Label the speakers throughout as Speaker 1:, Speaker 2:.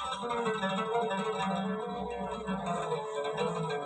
Speaker 1: Thank you.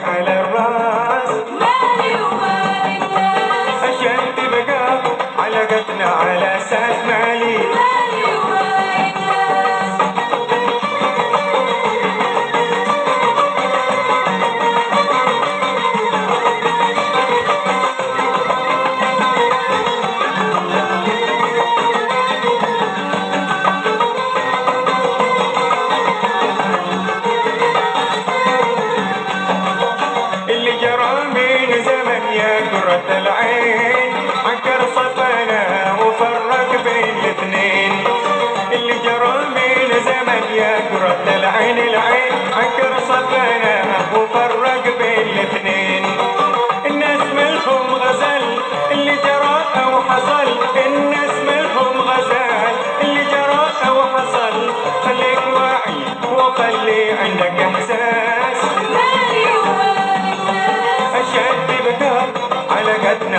Speaker 1: I love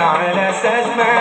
Speaker 1: على الأساس ما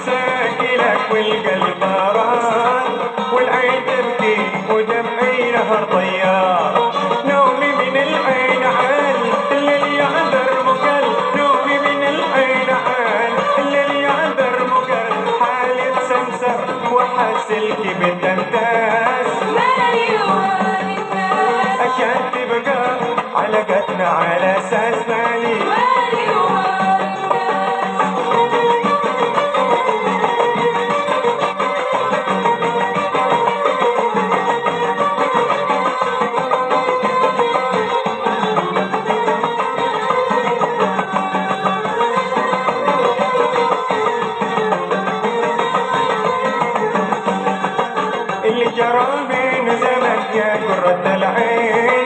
Speaker 1: مساكنك والقلب والعين تبكي ودمعي نهر طيار. نومي من العين عال اللي يعذر مقل نومي من العين عال اللي يعذر مقل وحاسلك يجرى من زمن يا كرة العين.